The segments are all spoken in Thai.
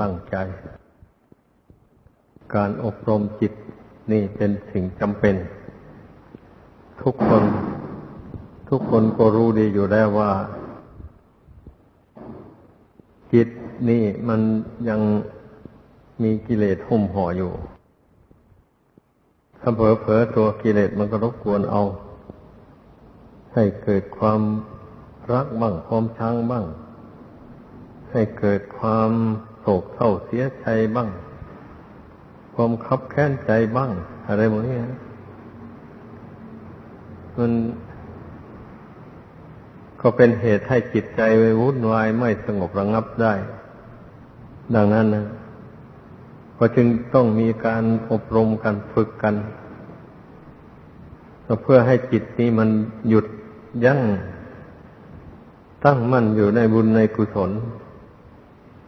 ตั้งใจ การอบรมจิตนี่เป็นสิ่งจำเป็น ทุกคน ทุกคนก็รู้ดีอยู่แล้วว่า จิตนี่มันยังมีกิเลสหุ้มห่ออยู่ถ้าเผลอๆตัวกิเลสมันก็รบกวนเอา ให้เกิดความรักบ้างความชังบ้าง ให้เกิดความ โศกเศร้าเสียใจบ้าง ความคับแค้นใจบ้าง อะไรพวกนี้มันก็เป็นเหตุให้จิตใจไปวุ่นวายไม่สงบระงับได้ ดังนั้นนะก็จึงต้องมีการอบรมกันฝึกกัน เพื่อให้จิตนี้มันหยุดยั้งตั้งมั่นอยู่ในบุญในกุศล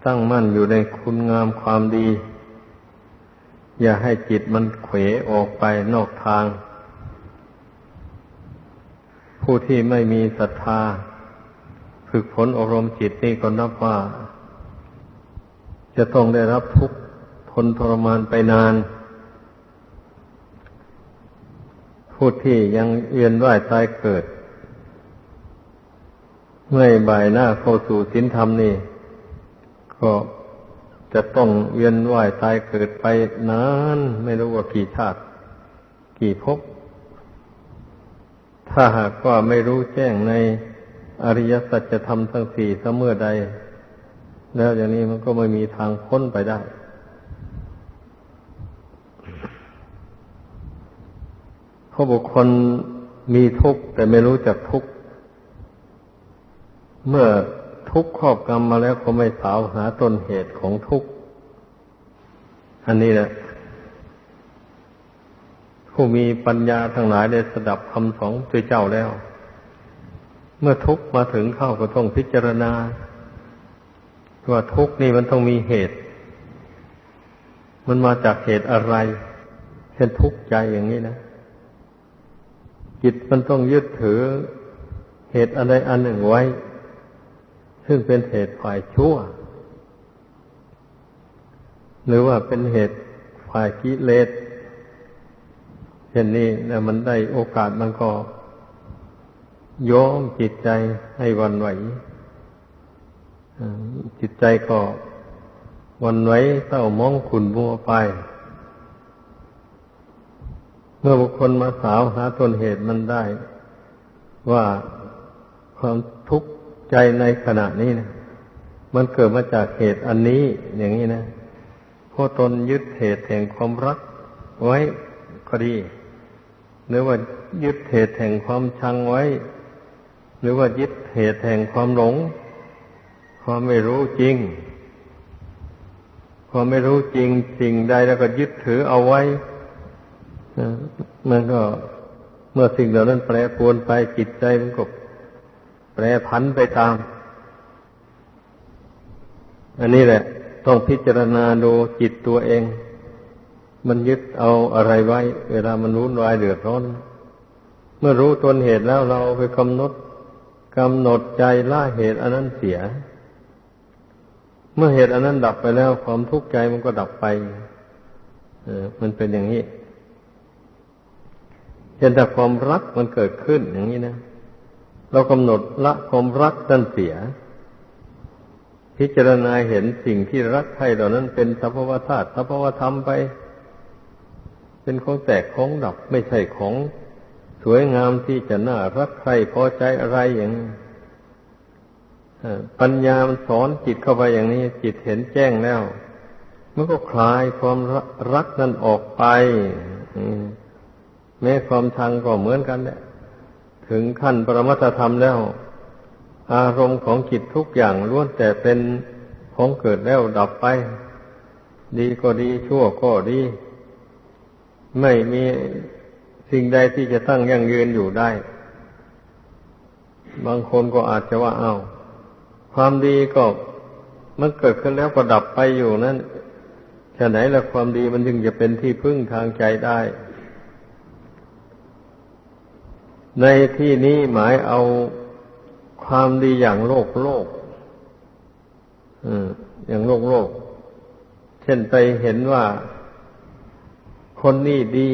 ตั้งมั่นอยู่ในคุณงามความดี อย่าให้จิตมันเขวออกไปนอกทาง ผู้ที่ไม่มีศรัทธา ฝึกฝนอบรมจิตนี่ก็นับว่า จะต้องได้รับทุกข์ทนทรมานไปนาน ผู้ที่ยังเวียนว่ายตายเกิด เมื่อบ่ายหน้าเข้าสู่ศีลธรรมนี่ ก็จะต้องเวียนว่ายตายเกิดไปนาน ไม่รู้ว่ากี่ชาติ กี่ภพถ้าหากว่าไม่รู้แจ้งในอริยสัจธรรมทั้งสี่เสมอใด แล้วอย่างนี้มันก็ไม่มีทางพ้นไปได้ เพราะบุคคลมีทุกข์แต่ไม่รู้จักทุกข์เมื่อ ทุกข์ครอบกรรมมาแล้วก็ไม่สาวหาต้นเหตุของทุกข์ อันนี้แหละ ผู้มีปัญญาทั้งหลายได้สดับคำสองตัวเจ้าแล้ว เมื่อทุกข์มาถึงเข้าก็ต้องพิจารณา ว่าทุกข์นี่มันต้องมีเหตุ มันมาจากเหตุอะไร เช่นทุกข์ใจอย่างนี้นะจิตมันต้องยึดถือเหตุอะไรอันหนึ่งไว้ ซึ่งเป็นเหตุฝ่ายชั่ว หรือว่าเป็นเหตุฝ่ายกิเลสเช่นนี้แล้วมันได้โอกาสมันก็โยมจิตใจให้วันไหวจิตใจก็วันไหวเต้ามองขุนมัวไป เมื่อบุคคลมาสาวหาต้นเหตุมันได้ ว่าความทุกข์ ใจในขณะนี้นะมันเกิดมาจากเหตุอันนี้อย่างนี้นะเพราะตนยึดเหตุแห่งความรัก ไว้ก็ดี หรือว่ายึดเหตุแห่งความชังไว้ หรือว่ายึดเหตุแห่งความหลง ความไม่รู้จริง ความไม่รู้จริงสิ่งใดแล้วก็ยึดถือเอาไว้มันก็เมื่อสิ่งเหล่านั้นแปรปรวนไปจิตใจมันก็ แปรผันไปตาม อันนี้แหละ ต้องพิจารณาดูจิตตัวเอง มันยึดเอาอะไรไว้ เวลามันรุนวายเดือดร้อน เมื่อรู้ตนเหตุแล้วเราไปกำหนดกำหนดใจล่าเหตุอันนั้นเสีย เมื่อเหตุอันนั้นดับไปแล้ว ความทุกข์ใจมันก็ดับไป เออ มันเป็นอย่างนี้เห็นแต่ความรักมันเกิดขึ้นอย่างนี้นะ เรากำหนดละความรักนั่นเสีย พิจารณาเห็นสิ่งที่รักใครเหล่านั้นเป็นสภาวธาตุสภาวธรรมไป เป็นของแตกของดับไม่ใช่ของสวยงามที่จะน่ารักใครพอใจอะไรอย่างปัญญามันสอนจิตเข้าไปอย่างนี้ จิตเห็นแจ้งแล้วมันก็คลายความรักนั้นออกไปแม้ความชังก็เหมือนกันแหละ ถึงขั้นปรมัตธรรมแล้ว อารมณ์ของจิตทุกอย่างล้วนแต่เป็นของเกิดแล้วดับไป ดีก็ดีชั่วก็ดี ไม่มีสิ่งใดที่จะตั้งยั่งยืนอยู่ได้ บางคนก็อาจจะว่าเอา้าความดีก็มันเกิดขึ้นแล้วก็ดับไปอยู่นั่นฉะไหนละความดีมันจึงจะเป็นที่พึ่งทางใจได้ ในที่นี้หมายเอาความดีอย่างโลกโลกอย่างโลกโลก เช่นไปเห็นว่าคนนี้ดี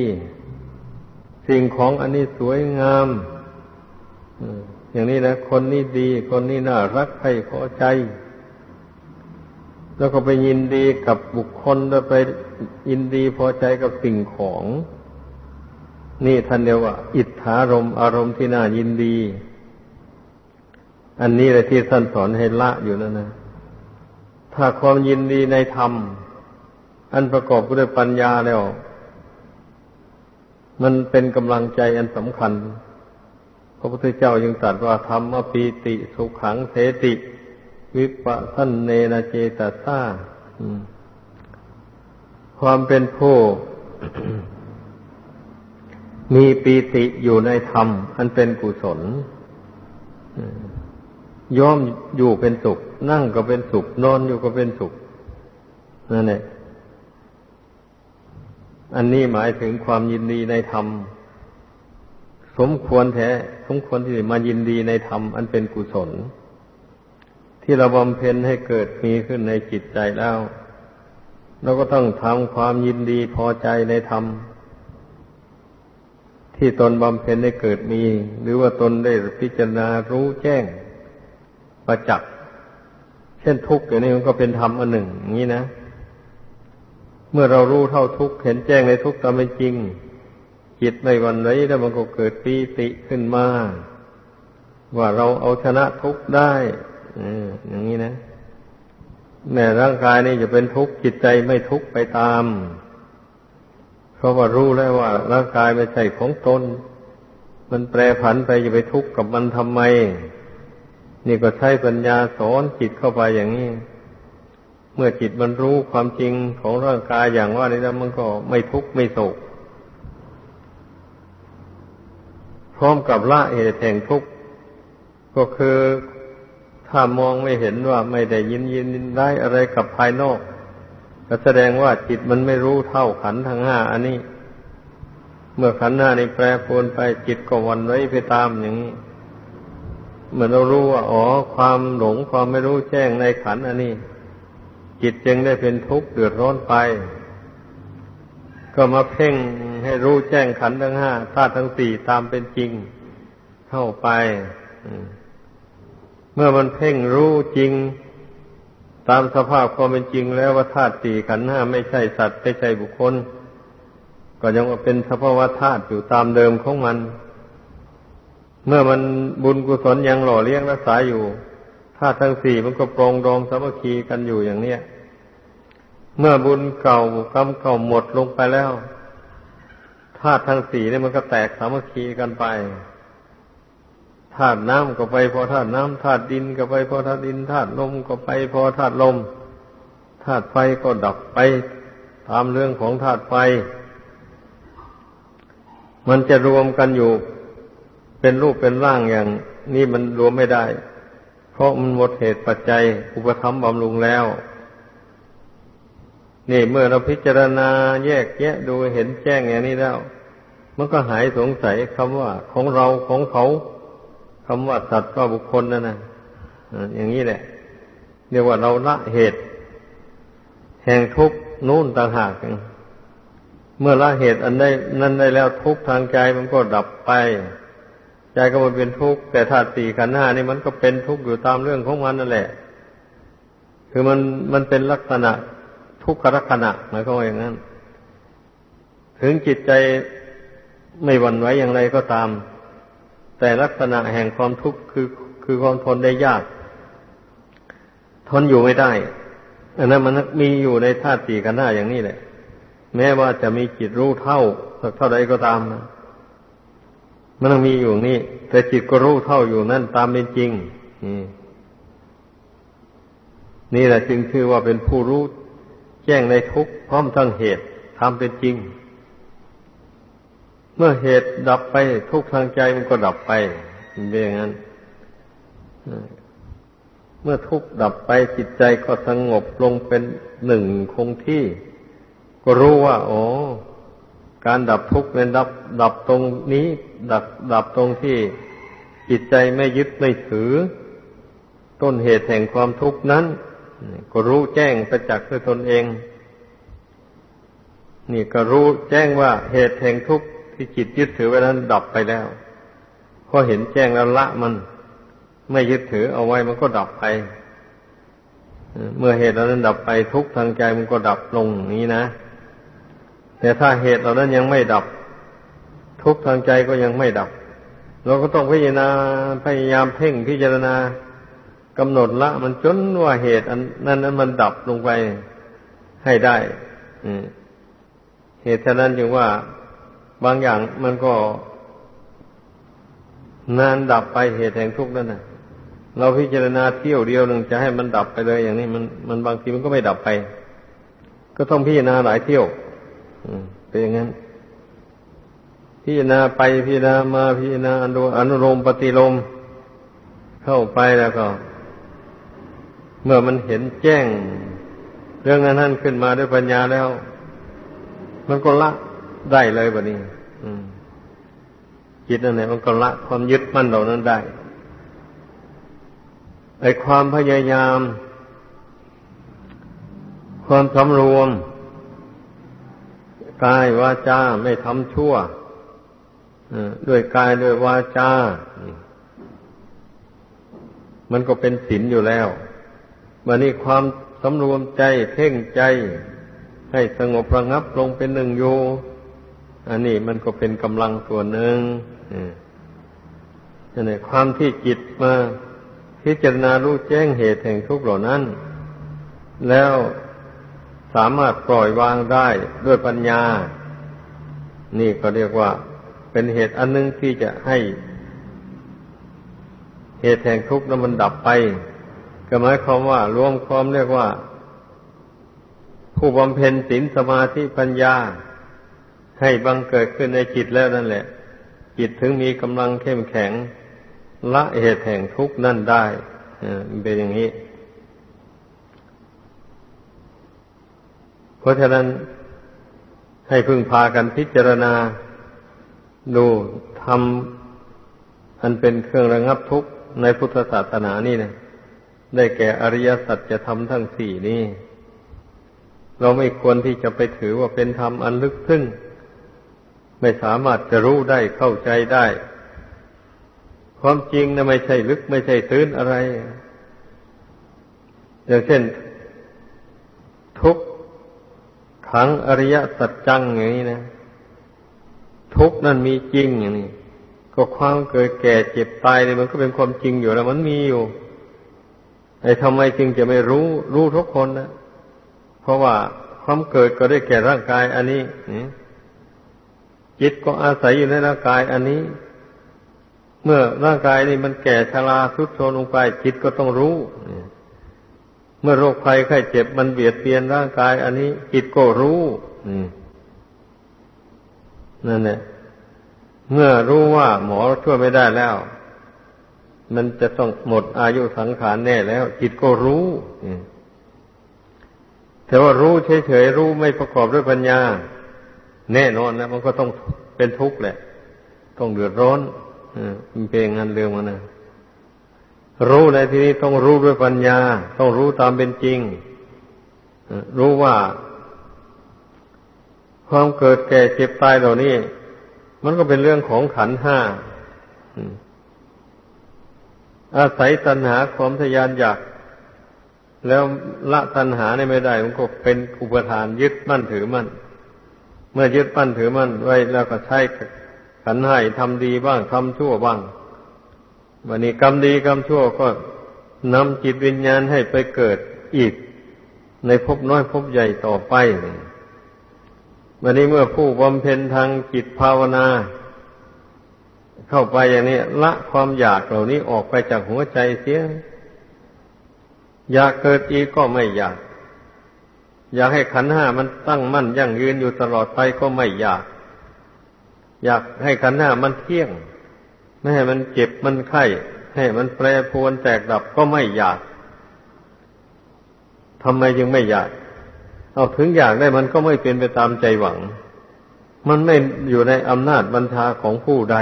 สิ่งของอันนี้สวยงามอย่างนี้นะคนนี้ดี คนนี้น่ารักใครพอใจ แล้วก็ไปยินดีกับบุคคลแล้วไปยินดีพอใจกับสิ่งของ นี่ท่านเรียกว่า อิทธารมอารมณ์ที่น่ายินดี อันนี้แหละที่ท่านสอนให้ละอยู่นั่นนะ ถ้าความยินดีในธรรม อันประกอบด้วยปัญญาแล้ว มันเป็นกำลังใจอันสำคัญ พระพุทธเจ้ายังตรัสว่าธรรมปีติสุขังเสติ วิปัสสนเนนเจตตาความเป็นผู้ มีปีติอยู่ในธรรม อันเป็นกุศลย่อมอยู่เป็นสุข นั่งก็เป็นสุข นอนอยู่ก็เป็นสุขนั่นแหละอันนี้หมายถึงความยินดีในธรรม สมควรแท้สมควรที่จะมายินดีในธรรม อันเป็นกุศล ที่เราบำเพ็ญให้เกิดมีขึ้นในจิตใจแล้วเราก็ต้องทำความยินดีพอใจในธรรม ที่ตนบำเพ็ญให้เกิดมี หรือว่าตนได้พิจารณารู้แจ้งประจักษ์เช่นทุกข์อย่างนี้มันก็เป็นธรรมอันหนึ่งอย่างนี้นะ เมื่อเรารู้เท่าทุกข์เห็นแจ้งในทุกข์ตามเป็นจริง จิตในวันไหนแล้วมันก็เกิดปีติขึ้นมา ว่าเราเอาชนะทุกข์ได้อย่างนี้นะแม้ร่างกายนี่จะเป็นทุกข์จิตใจไม่ทุกข์ไปตาม เพราะว่ารู้แล้วว่าร่างกายไม่ใช่ของตน มันแปรผันไปจะไปทุกข์กับมันทำไม นี่ก็ใช้ปัญญาสอนจิตเข้าไปอย่างนี้ เมื่อจิตมันรู้ความจริงของร่างกายอย่างว่านี้แล้วมันก็ไม่ทุกข์ไม่โศกพร้อมกับละเหตุแห่งทุกข์ก็คือถ้ามองไม่เห็นว่าไม่ได้ยินยินได้อะไรกับภายนอก ก็แสดงว่าจิตมันไม่รู้เท่าขันทั้งห้าอันนี้ เมื่อขันห้านี้แปรปรวนไปจิตก็วันไว้ไปตามอย่างนี้เหมือนเรารู้ว่าอ๋อความหลงความไม่รู้แจ้งในขันอันนี้ จิตจึงได้เป็นทุกข์เดือดร้อนไป ก็มาเพ่งให้รู้แจ้งขันทั้งห้าธาตุทั้งสี่ตามเป็นจริงเข้าไปเมื่อมันเพ่งรู้จริง ตามสภาพความเป็นจริงแล้วว่าธาตุสี่ขันธ์ห้าไม่ใช่สัตว์ไม่ใช่บุคคล ก็ยังเป็นสภาวะธาตุอยู่ตามเดิมของมัน เมื่อมันบุญกุศลยังหล่อเลี้ยงรักษาอยู่ธาตุทั้งสี่มันก็ปรองดองสามัคคีกันอยู่อย่างเนี้ยเมื่อบุญเก่ากรรมเก่าหมดลงไปแล้วธาตุทั้งสี่นี่มันก็แตกสามัคคีกันไป ธาตุน้ำก็ไปพอธาตุน้ำธาตุดินก็ไปพอธาตุดินธาตุลมก็ไปพอธาตุลมธาตุไฟก็ดับไปตามเรื่องของธาตุไฟ มันจะรวมกันอยู่ เป็นรูปเป็นร่างอย่าง นี้มันรวมไม่ได้ เพราะมันหมดเหตุปัจจัย อุปธรรมบำรุงแล้ว นี่เมื่อเราพิจารณาแยกแยะดูเห็นแจ้งอย่างนี้แล้ว มันก็หายสงสัยคำว่าของเราของเขา คำว่าสัตว์ว่าบุคคลนั่นนะอย่างนี้แหละ เรียกว่าเราละเหตุ แห่งทุกข์นู่นต่างหากเมื่อละเหตุอันได้นั้นได้แล้วทุกทางใจมันก็ดับไป ใจก็มันเป็นทุกข์แต่ธาตุสี่ขันธ์ห้านี่มันก็เป็นทุกข์อยู่ตามเรื่องของมันนั่นแหละ คือมันมันเป็นลักษณะทุกขลักษณะหมายความว่าอย่างนั้น ถึงจิตใจไม่หวั่นไหวอย่างไรก็ตาม แต่ลักษณะแห่งความทุกข์คือคือความทนได้ยาก ทนอยู่ไม่ได้ อันนั้นมันมีอยู่ในธาตุสี่กันหน้าอย่างนี้แหละ แม้ว่าจะมีจิตรู้เท่าสักเท่าใดก็ตามนะมันต้องมีอยู่นี่ แต่จิตก็รู้เท่าอยู่นั่นตามเป็นจริงนี่แหละจึงชื่อว่าเป็นผู้รู้แจ้งในทุกพร้อมทั้งเหตุทำเป็นจริง เมื่อเหตุดับไปทุกทางใจมันก็ดับไปเป็นอย่างนั้นเมื่อทุกดับไปจิตใจก็สงบลงเป็นหนึ่งคงที่ ก็รู้ว่าโอ้การดับทุกข์เป็นดับ ดับตรงนี้ ดับดับตรงที่จิตใจไม่ยึดไม่ถือ ต้นเหตุแห่งความทุกข์นั้น ก็รู้แจ้งประจักษ์ด้วยตนเอง นี่ก็รู้แจ้งว่าเหตุแห่งทุกข์ ที่จิตยึดถือไว้นั้นดับไปแล้วพอเห็นแจ้งแล้วละมัน ไม่ยึดถือเอาไว้มันก็ดับไป เมื่อเหตุเหล่านั้นดับไปทุกทางใจมันก็ดับลงนี้นะ แต่ถ้าเหตุเหล่านั้นยังไม่ดับ ทุกทางใจก็ยังไม่ดับ เราก็ต้องพิจารณาพยายามเพ่งพิจารณากำหนดละ มันจนว่าเหตุ อันนั้นนั้นมันดับลงไปให้ได้เหตุฉะนั้นจึงว่า บางอย่างมันก็นานดับไปเหตุแห่งทุกข์นั่นนะเราพิจารณาเที่ยวเดียวหนึ่งจะให้มันดับไปเลย อย่างนี้มันมันบางทีมันก็ไม่ดับไป ก็ต้องพิจารณาหลายเที่ยวเป็นอย่างนั้นพิจารณาไปพิจารณามาพิจารณาอนุอนุโลมปฏิโลมเข้าไปแล้วก็ เมื่อมันเห็นแจ้ง เรื่องนั้นขึ้นมาด้วยปัญญาแล้ว มันก็ละ ได้เลยแบบนี้จิตนั่นแหละมันก็ละความยึดมั่นเหล่านั้นได้ไอความพยายาม ความสำรวมกายวาจาไม่ทำชั่วด้วยกายด้วยวาจา มันก็เป็นศีลอยู่แล้วมันนี่ความสำรวมใจเพ่งใจ ให้สงบระงับลงเป็นหนึ่งอยู่ อันนี้มันก็เป็นกำลังตัวนหนึ่งนี่ความที่จิตมาพิจารณารู้แจ้งเหตุแห่งทุกข์เหล่านั้น แล้วสามารถปล่อยวางได้ด้วยปัญญา นี่ก็เรียกว่า เป็นเหตุอันนึงที่จะให้ เหตุแห่งทุกข์นั้นมันดับไป ก็หมายความว่ารวมความเรียกว่า ผู้บำเพ็ญศีลสมาธิปัญญา ให้บังเกิดขึ้นในจิตแล้วนั่นแหละ จิตถึงมีกำลังเข้มแข็ง ละเหตุแห่งทุกข์นั่นได้เป็นอย่างนี้ เพราะฉะนั้นให้พึงพากันพิจารณา ดูทำอันเป็นเครื่องระงับทุกข์ในพุทธศาสนานี่นะได้แก่อริยสัจจะทำทั้งสี่นี้เราไม่ควรที่จะไปถือว่าเป็นธรรมอันลึกซึ้ง ไม่สามารถจะรู้ได้เข้าใจได้ ความจริงนะไม่ใช่ลึกไม่ใช่ตื้นอะไร อย่างเช่น ทุกขังอริยสัจจังอย่างนี้นะ ทุกนั่นมีจริงอย่างนี้ก็ความเกิดแก่เจ็บตายเนี่ยมันก็เป็นความจริงอยู่แล้วมันมีอยู่ไอ้ทำไมจึงจะไม่รู้รู้ทุกคนนะเพราะว่าความเกิดก็ได้แก่ร่างกาย อันนี้นี่ จิตก็อาศัยอยู่ในร่างกายอันนี้ เมื่อร่างกายนี้มันแก่ชราทุดโทรมลงไป จิตก็ต้องรู้ เมื่อโรคภัยไข้เจ็บมันเบียดเบียนร่างกาย อันนี้ จิตก็รู้นั่นแหละเมื่อรู้ว่าหมอช่วยไม่ได้แล้ว มันจะต้องหมดอายุสังขารแน่แล้ว จิตก็รู้แต่ว่ารู้เฉยๆรู้ไม่ประกอบด้วยปัญญา แน่นอนแล้วมันก็ต้องเป็นทุกข์แหละ ต้องเดือดร้อนมันเป็นงานเรื่องมันนะรู้ในที่นี้ต้องรู้ด้วยปัญญา ต้องรู้ตามเป็นจริงรู้ว่า ความเกิดแก่เจ็บตายเหล่านี้ มันก็เป็นเรื่องของขันห้าอาศัยตัณหาความทยานอยากแล้วละตัณหาในไม่ได้ มันก็เป็นอุปทานยึดมั่นถือมั่น เมื่อยึดปั้นถือมั่นไว้แล้วก็ใช้ขันให้ทำดีบ้างทำชั่วบ้างวันนี้กรรมดีกรรมชั่วก็นำจิตวิญญาณให้ไปเกิดอีก ในภพน้อยภพใหญ่ต่อไปวันนี้เมื่อผู้บำเพ็ญทางจิตภาวนา เข้าไปอย่างนี้ละความอยากเหล่านี้ออกไปจากหัวใจเสีย อยากเกิดอีกก็ไม่อยาก อยากให้ขันห้ามันตั้งมั่นยั่งยืนอยู่ตลอดไปก็ไม่อยาก อยากให้ขันห้ามันเที่ยง ไม่ให้มันเจ็บมันไข้ให้มันแปรปรวนแตกดับก็ไม่อยากทำไมจึงไม่อยาก เอาถึงอยากได้มันก็ไม่เป็นไปตามใจหวัง มันไม่อยู่ในอำนาจบัญชาของผู้ใด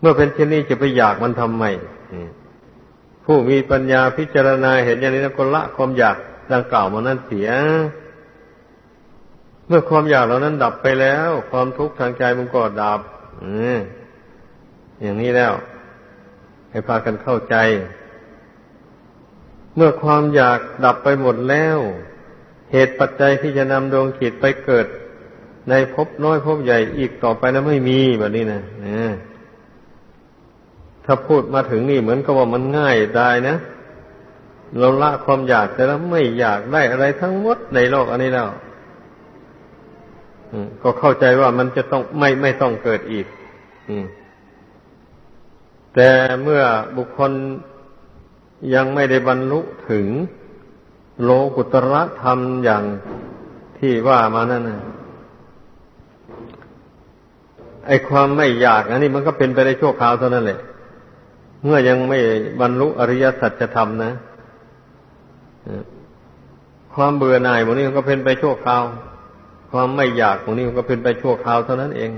เมื่อเป็นเช่นนี้จะไปอยากมันทำไมผู้มีปัญญาพิจารณาเห็นอย่างนี้แล้วก็ละความอยาก ดังกล่าวมานั้นเสีย เมื่อความอยากเหล่านั้นดับไปแล้ว ความทุกข์ทางใจมันก็ดับอย่างนี้แล้ว ให้พากันเข้าใจ เมื่อความอยากดับไปหมดแล้ว เหตุปัจจัยที่จะนำดวงจิตไปเกิด ในภพน้อยภพใหญ่อีกต่อไปนั้นไม่มีแบบนี้นะถ้าพูดมาถึงนี่เหมือนกับว่ามันง่ายได้นะ เราละความอยากแต่แล้วไม่อยากได้อะไรทั้งหมดในโลกอันนี้แล้วก็เข้าใจว่ามันจะต้องไม่ไม่ต้องเกิดอีกแต่เมื่อบุคคลยังไม่ได้บรรลุถึงโลกุตระธรรมอย่างที่ว่ามานั่นนะไอความไม่อยากอันนี้มันก็เป็นไปได้ชั่วคราวเท่านั้นแหละ เมื่อยังไม่บรรลุอริยสัจธรรมนะ ความเบื่อหน่ายพวกนี้มันก็เป็นไปชั่วคราว ความไม่อยากของนี้มันก็เป็นไปชั่วคราวเท่านั้นเอง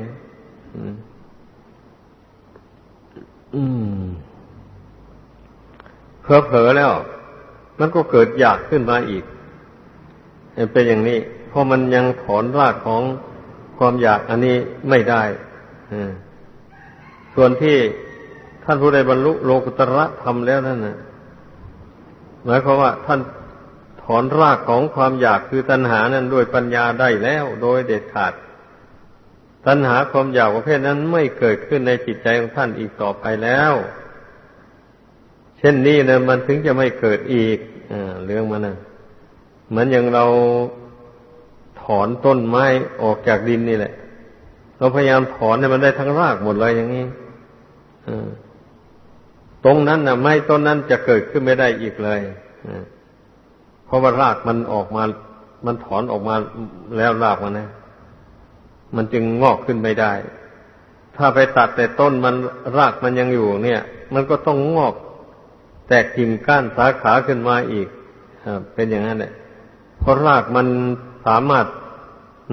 อืมอืมเผลอๆแล้ว มันก็เกิดอยากขึ้นมาอีกเป็นอย่างนี้ เพราะมันยังถอนรากของความอยากอันนี้ไม่ได้ส่วนที่ท่านผู้ใดบรรลุโลกุตระธรรมแล้วนั่นนะหมายความว่าท่าน ถอนรากของความอยากคือตัณหานั้นด้วยปัญญาได้แล้วโดยเด็ดขาด ตัณหาความอยากประเภทนั้นไม่เกิดขึ้นในจิตใจของท่านอีกต่อไปแล้ว เช่นนี้นะมันถึงจะไม่เกิดอีกอเรื่องมันนะเหมือนอย่างเราถอนต้นไม้ออกจากดินนี่แหละ เราพยายามถอนให้มันได้ทั้งรากหมดเลยอย่างนี้ตรงนั้นนะไม้ต้นนั้นจะเกิดขึ้นไม่ได้อีกเลย ราะว่ารากมันออกมา มันถอนออกมาแล้วรากมันนะมันจึงงอกขึ้นไม่ได้ ถ้าไปตัดแต่ต้นมันรากมันยังอยู่ เนี่ย มันก็ต้องงอก แตกกิ่งก้านสาขาขึ้นมาอีกเป็นอย่างนั้นแหละเพราะรากมันสามารถ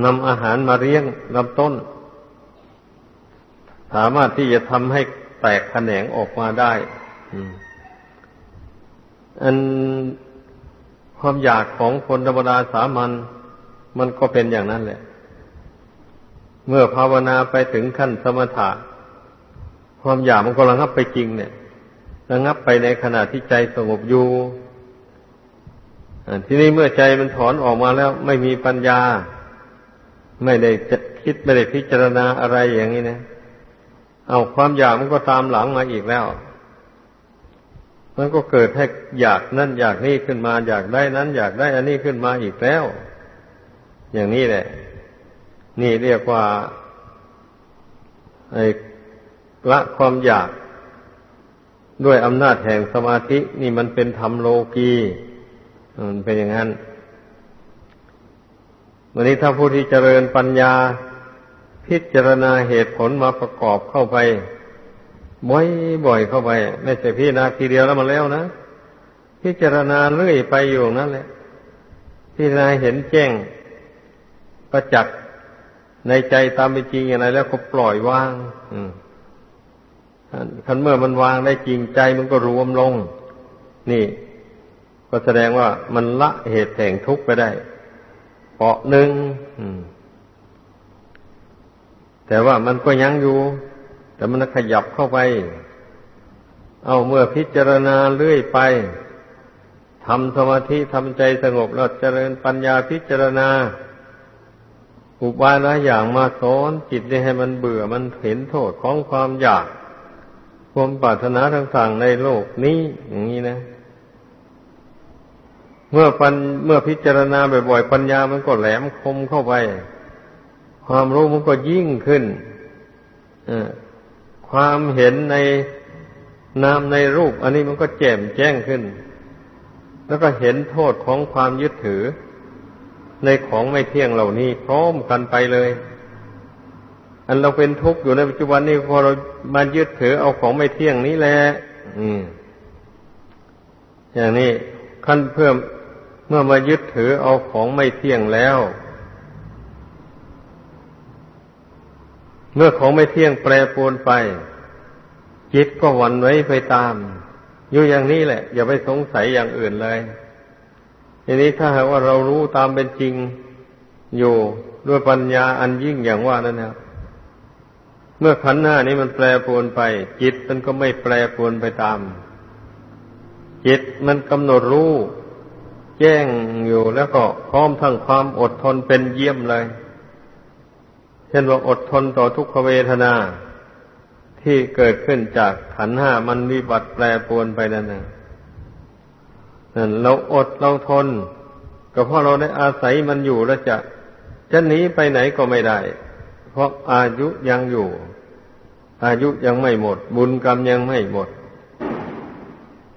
นำอาหารมาเลี้ยงลำต้น สามารถที่จะทำให้แตกแขนงออกมาได้อัน ความอยากของคนธรรมดาสามัญมันก็เป็นอย่างนั้นแหละ เมื่อภาวนาไปถึงขั้นสมถะ ความอยากมันก็ระงับไปจริงเนี่ยระงับไปในขณะที่ใจสงบอยู่ทีนี้เมื่อใจมันถอนออกมาแล้วไม่มีปัญญา ไม่ได้คิดไม่ได้พิจารณาอะไรอย่างนี้นะ เอาความอยากมันก็ตามหลังมาอีกแล้ว มันก็เกิดให้อยากนั่นอยากนี่ขึ้นมา อยากได้นั้น อยากได้ อันนี้ขึ้นมาอีกแล้ว อย่างนี้แหละ นี่เรียกว่าไอ้ละความอยาก ด้วยอำนาจแห่งสมาธิ นี่มันเป็นธรรมโลกีมันเป็นอย่างนั้นวันนี้ถ้าผู้ที่เจริญปัญญา พิจารณาเหตุผลมาประกอบเข้าไป บ่อยๆเข้าไปไม่ใช่พี่นาทีเดียวแล้วมันแล้วนะพิจารณาเรื่อยไปอยู่นั่นแหละพิจารณาเห็นแจ้งประจักษ์ในใจตามเป็นจริงอย่างไรแล้วก็ปล่อยวาง อืมคันเมื่อมันวางได้จริงใจมันก็รวมลง นี่ ก็แสดงว่ามันละเหตุแห่งทุกข์ไปได้เปาะหนึ่งแต่ว่ามันก็ยังอยู่ แต่มันขยับเข้าไป เอาเมื่อพิจารณาเรื่อยไปทำสมาธิทำใจสงบแล้วเจริญปัญญาพิจารณาอุบายหลายอย่างมาสอนจิตให้มันเบื่อมันเห็นโทษของความอยาก ความปรารถนาต่างๆในโลกนี้อย่างนี้นะ เมื่อปัญเมื่อพิจารณาบ่อยๆปัญญามันก็แหลมคมเข้าไป ความรู้มันก็ยิ่งขึ้น ความเห็นในนามในรูป อันนี้มันก็แจ่มแจ้งขึ้น แล้วก็เห็นโทษของความยึดถือ ในของไม่เที่ยงเหล่านี้พร้อมกันไปเลย อันเราเป็นทุกข์อยู่ในปัจจุบันนี้พอเรามายึดถือเอาของไม่เที่ยงนี้แหละอืม อย่างนี้ขั้นเพิ่มเมื่อมายึดถือเอาของไม่เที่ยงแล้ว เมื่อของไม่เที่ยงแปรปรวนไป จิตก็หวั่นไหวไปตาม อยู่อย่างนี้แหละ อย่าไปสงสัยอย่างอื่นเลยทีนี้ถ้าหากว่าเรารู้ตามเป็นจริงอยู่ด้วยปัญญาอันยิ่งอย่างว่านั่นนะเมื่อขันหน้านี้มันแปรปรวนไป จิตมันก็ไม่แปรปรวนไปตาม จิตมันกำหนดรู้ แจ้งอยู่แล้วก็พร้อมทั้งความอดทนเป็นเยี่ยมเลย เช่นว่าอดทนต่อทุกขเวทนาที่เกิดขึ้นจากขันห้ามันวิบัติแปรปวนไปนั่นนะนั่นเราอดเราทน ก็เพราะเราได้อาศัยมันอยู่แล้วจะจะหนีไปไหนก็ไม่ได้ เพราะอายุยังอยู่ อายุยังไม่หมด บุญกรรมยังไม่หมด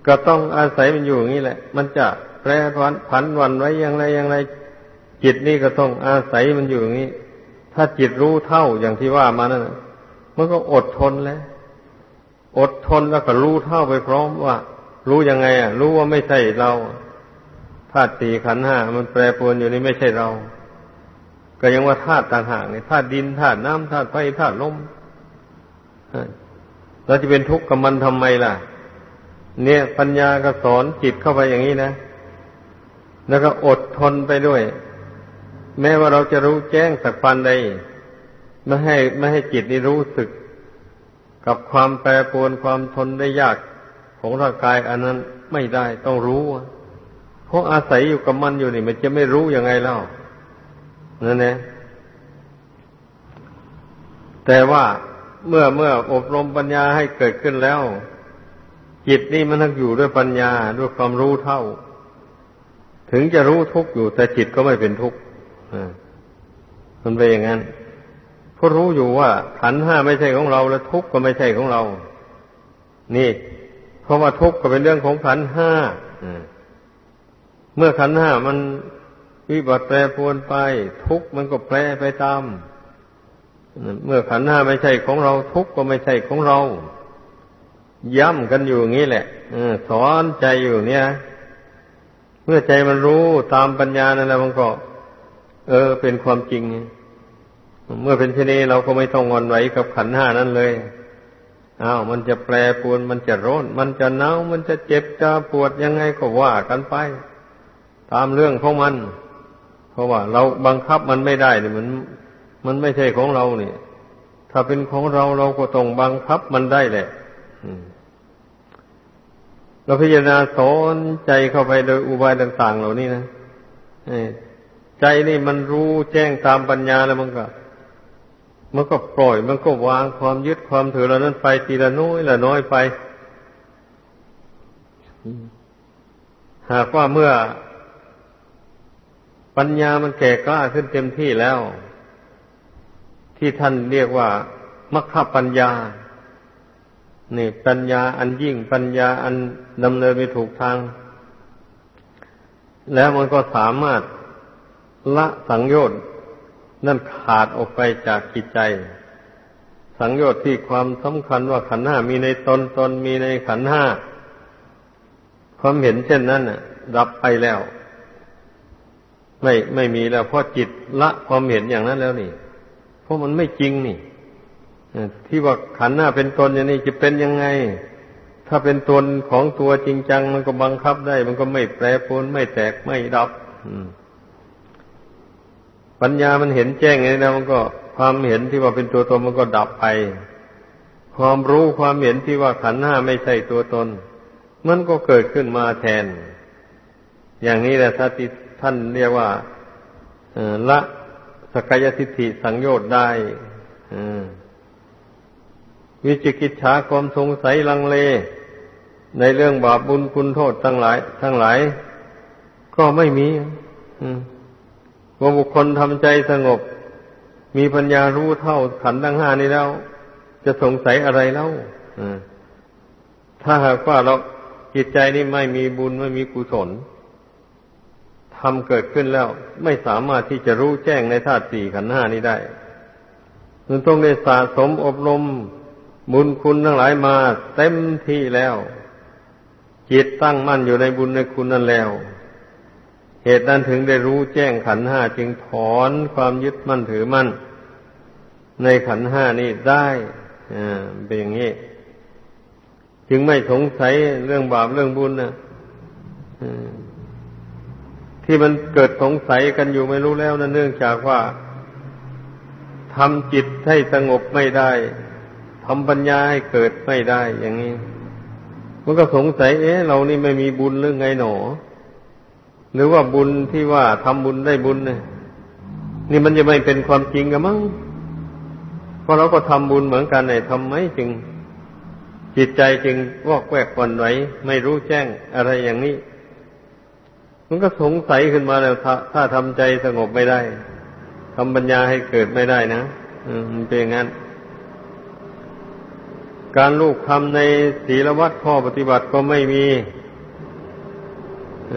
ก็ต้องอาศัยมันอยู่อย่างนี้แหละ มันจะแปรผันผันวันไว้อย่างไรอย่างไร จิตนี่ก็ต้องอาศัยมันอยู่อย่างนี้ ถ้าจิตรู้เท่าอย่างที่ว่ามานั่นมันก็อดทนแล้ว อดทนแล้วก็รู้เท่าไปพร้อมว่า รู้ยังไง อะ รู้ว่าไม่ใช่เราธาตุสี่ขันห้ามันแปรปรวนอยู่นี่ไม่ใช่เรา ก็ยังว่าธาตุต่างหากนี่ธาตุดินธาตุน้ำธาตุไฟธาตุลมเราจะเป็นทุกข์กับมันทำไมล่ะ เนี่ย ปัญญาก็สอนจิตเข้าไปอย่างนี้นะ แล้วก็อดทนไปด้วย แม้ว่าเราจะรู้แจ้งสักพันใดไม่ให้ไม่ให้จิตนี้รู้สึก กับความแปรปรวนความทนได้ยากของร่างกายอันนั้นไม่ได้ต้องรู้เพราะอาศัยอยู่กับมันอยู่นี่ มันจะไม่รู้ยังไงเล่านั่นเองแต่ว่าเมื่อเมื่ออบรมปัญญาให้เกิดขึ้นแล้ว จิตนี่มันต้องอยู่ด้วยปัญญาด้วยความรู้เท่า ถึงจะรู้ทุกข์อยู่แต่จิตก็ไม่เป็นทุกข์ มันเป็นอย่างนั้นเพราะรู้อยู่ว่าขันห้าไม่ใช่ของเรา และทุกข์ก็ไม่ใช่ของเรา นี่ เพราะว่าทุกข์ก็เป็นเรื่องของขันห้าเมื่อขันห้ามันวิบัติแปรปรวนไป ทุกข์มันก็แปรไปตามเมื่อขันห้าไม่ใช่ของเรา ทุกข์ก็ไม่ใช่ของเรา ย้ำกันอยู่อย่างนี้แหละสอนใจอยู่เนี่ย เมื่อใจมันรู้ตามปัญญานั่นแหละมันก็ เออ เป็นความจริง เมื่อเป็นเช่นนี้เราก็ไม่ต้องงอนไหวกับขันห้านั้นเลยอ้าวมันจะแปรปวนมันจะร้อนมันจะหนาวมันจะเจ็บจะปวดยังไงก็ว่ากันไป ตามเรื่องของมัน เพราะว่า เราบังคับมันไม่ได้เนี่ยมัน มันไม่ใช่ของเราเนี่ยถ้าเป็นของเราเราก็ต้องบังคับมันได้แหละเราพิจารณาสอนใจเข้าไปโดยอุบายต่าง ๆ เหล่านี้นะ ใจนี่มันรู้แจ้งตามปัญญาแล้วมันก็มันก็ปล่อย มันก็วางความยึดความถือเรานั้นไปทีละน้อยละน้อยไป หากว่าเมื่อ ปัญญามันแก่กล้าขึ้นเต็มที่แล้ว ที่ท่านเรียกว่ามัคคปัญญา นี่ ปัญญาอันยิ่งปัญญาอันดำเนินไปถูกทาง แล้วมันก็สามารถ ละสังโยชน์นั่นขาดออกไปจากจิตใจ สังโยชน์ที่ความสำคัญว่าขันห้ามีในตนตนมีในขันห้าความเห็นเช่นนั้นดับไปแล้ว ไม่ไม่มีแล้วเพราะจิตละความเห็นอย่างนั้นแล้วนี่ เพราะมันไม่จริงนี่ที่ว่าขันหน้าเป็นตนอย่างนี้จะเป็นยังไง ถ้าเป็นตนของตัวจริงจัง มันก็บังคับได้ มันก็ไม่แปรปรวนไม่แตกไม่ดับ ปัญญามันเห็นแจ้งไงแล้วมันก็ความเห็นที่ว่าเป็นตัวตนมันก็ดับไป ความรู้ความเห็นที่ว่าขันห้าไม่ใช่ตัวตน มันก็เกิดขึ้นมาแทน อย่างนี้แหละท่านท่านเรียกว่าละสกายทิฏฐิสังโยชน์ได้วิจิกิจฉาความสงสัยลังเล ในเรื่องบาปบุญคุณโทษทั้งหลาย ทั้งหลาย ก็ไม่มี ว่าบุคคลทำใจสงบ มีปัญญารู้เท่าขันทั้งห้านี้แล้ว จะสงสัยอะไรเล่าถ้าหากว่าเราจิตใจนี้ไม่มีบุญไม่มีกุศลทำเกิดขึ้นแล้ว ไม่สามารถที่จะรู้แจ้งในธาตุสี่ขันธ์ห้านี้ได้มันต้องได้สะสมอบรมบุญคุณทั้งหลายมาเต็มที่แล้ว จิตตั้งมั่นอยู่ในบุญในคุณนั่นแล้ว เหตุนั้นถึงได้รู้แจ้งขันห้าจึงถอนความยึดมั่นถือมั่น ในขันห้านี้ได้อเป็นอย่างนี้ จึงไม่สงสัยเรื่องบาปเรื่องบุญนะที่มันเกิดสงสัยกันอยู่ไม่รู้แล้วนะเนื่องจากว่าทำจิตให้สงบไม่ได้ทำปัญญาให้เกิดไม่ได้อย่างนี้ มันก็สงสัย เอ๊ะ เรานี่ไม่มีบุญหรือไงหนอ หรือว่าบุญที่ว่าทำบุญได้บุญเนี่ยนี่มันจะไม่เป็นความจริงกันมั้งเพราะเราก็ทำบุญเหมือนกันเนี่ยทำไมจึง จิตใจจึงวอกแวกวันไหวไม่รู้แจ้งอะไรอย่างนี้ มันก็สงสัยขึ้นมาแล้วถ้าถ้าทำใจสงบไม่ได้ทำปัญญาให้เกิดไม่ได้นะอืมเป็นอย่างนั้นการลูกทำในศีลวัดข้อปฏิบัติก็ไม่มีอ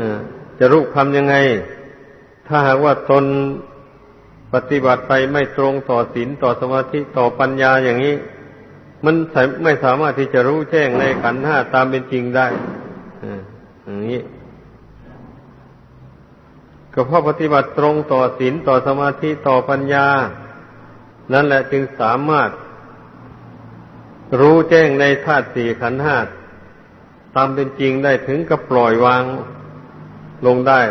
จะลูกทำยังไง ถ้าหากว่าตนปฏิบัติไปไม่ตรงต่อศีลต่อสมาธิต่อปัญญาอย่างนี้ มันไม่สามารถที่จะรู้แจ้งในขันธ์ห้าตามเป็นจริงได้อย่างนี้ก็เพราะปฏิบัติตรงต่อศีลต่อสมาธิต่อปัญญา นั่นแหละจึงสามารถ รู้แจ้งในธาตุสี่ขันธ์ห้าตามเป็นจริงได้ถึงกับปล่อยวาง ลงได้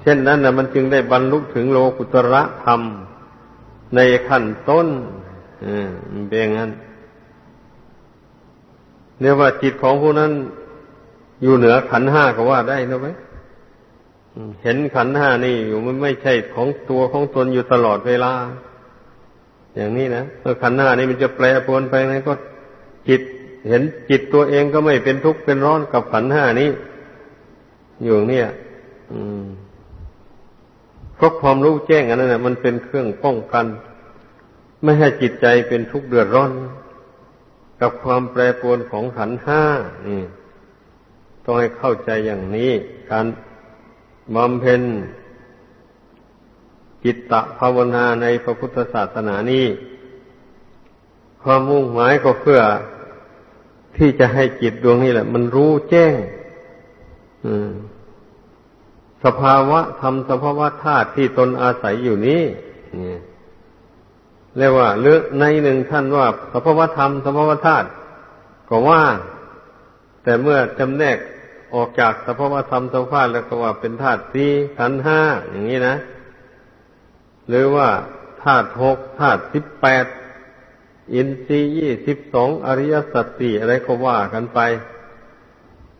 เช่นนั้นนะมันจึงได้บรรลุถึงโลกุตระธรรม ในขั้นต้นเป็นอย่างนั้นเรียกว่าจิตของผู้นั้นอยู่เหนือขันห้าก็ว่าได้นะไหมเห็นขันห้านี่อยู่มันไม่ใช่ของตัวของตนอยู่ตลอดเวลา อย่างนี้นะเมื่อขันห้านี่มันจะแปรปรวนไปไหนก็จิต เห็นจิตตัวเองก็ไม่เป็นทุกข์เป็นร้อนกับขันห้านี้ อยู่เนี่ยอืมเพราะความรู้แจ้งอันนั้นมันเป็นเครื่องป้องกัน ไม่ให้จิตใจเป็นทุกข์เดือดร้อน กับความแปรปรวนของขันห้านี่ต้องให้เข้าใจอย่างนี้ การบำเพ็ญจิตตภาวนาในพระพุทธศาสนานี้ ความมุ่งหมายก็เพื่อ ที่จะให้จิตดวงนี้แหละ มันรู้แจ้งสภาวะธรรมสภาวะธาตุที่ตนอาศัยอยู่นี้เรียกว่าเลือกในหนึ่งท่านว่าสภาวะธรรมสภาวะธาตุก็ว่า แต่เมื่อจำแนกออกจากสภาวะธรรมสภาพแล้วก็ว่าเป็นธาตุสี่ขันห้าอย่างนี้นะ หรือว่าธาตุหกธาตุสิบแปด อินทรีย์ยี่สิบสองอริยสัจสี่อะไรก็ว่ากันไป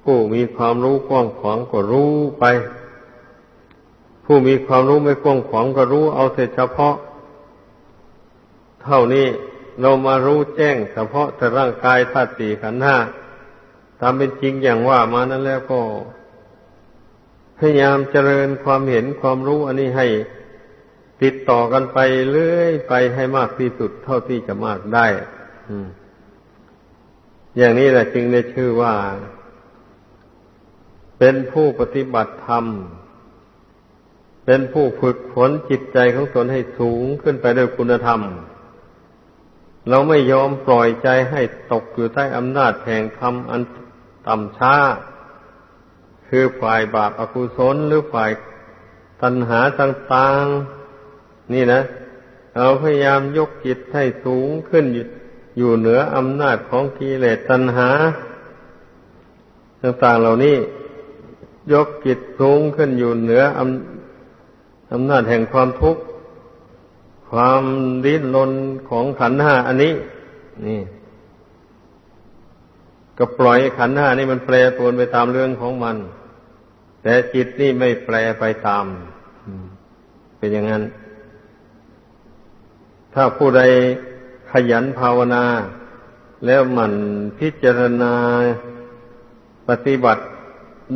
ผู้มีความรู้กว้างขวางก็รู้ไป ผู้มีความรู้ไม่กว้างขวางก็รู้เอาเฉพาะ เท่านี้เรามารู้แจ้งเฉพาะแต่ร่างกายธาตุสี่ขันธ์ห้าตามเป็นจริงอย่างว่ามานั้นแล้วก็ พยายามเจริญความเห็นความรู้อันนี้ให้ ติดต่อกันไปเรื่อยไปให้มากที่สุดเท่าที่จะมากได้อย่างนี้แหละจึงได้ชื่อว่า เป็นผู้ปฏิบัติธรรม เป็นผู้ฝึกฝนจิตใจของตนให้สูงขึ้นไปด้วยคุณธรรม เราไม่ยอมปล่อยใจให้ตกอยู่ใต้อำนาจแห่งธรรมอันต่ำช้า คือฝ่ายบาปอกุศลหรือฝ่ายตัณหาต่างๆ นี่นะเราพยายามยกจิตให้สูงขึ้นอยู่เหนืออำนาจของกิเลสตัณหา ต่างๆเหล่านี้ ยกจิตสูงขึ้นอยู่เหนืออำอำนาจแห่งความทุกข์ ความดิ้นรนของขันธ์ห้าอันนี้ นี่ ก็ปล่อยขันห้านี่มันแปรปรวนไปตามเรื่องของมัน แต่จิตนี่ไม่แปรไปตาม เป็นอย่างนั้น ถ้าผู้ใดขยันภาวนา แล้วมันพิจารณาปฏิบัติ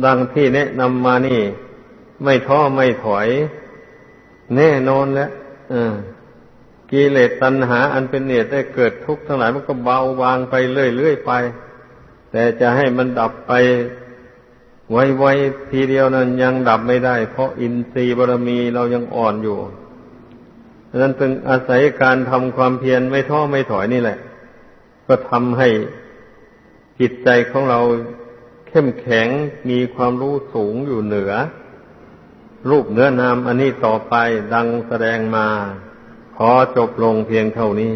ดังที่แนะนำมานี่ ไม่ท้อไม่ถอย แน่นอนแล้วกิเลสตัณหา อันเป็นเหตุได้เกิดทุกข์ทั้งหลายมันก็เบาบางไปเรื่อยๆไป แต่จะให้มันดับไปไวๆทีเดียวนั้นยังดับไม่ได้ เพราะอินทรีย์บารมีเรายังอ่อนอยู่ ดังนั้นจึงอาศัยการทำความเพียรไม่ท้อไม่ถอยนี่แหละ ก็ทำให้จิตใจของเราเข้มแข็งมีความรู้สูงอยู่เหนือ รูปเนื้อนามอันนี้ต่อไปดังแสดงมา ขอจบลงเพียงเท่านี้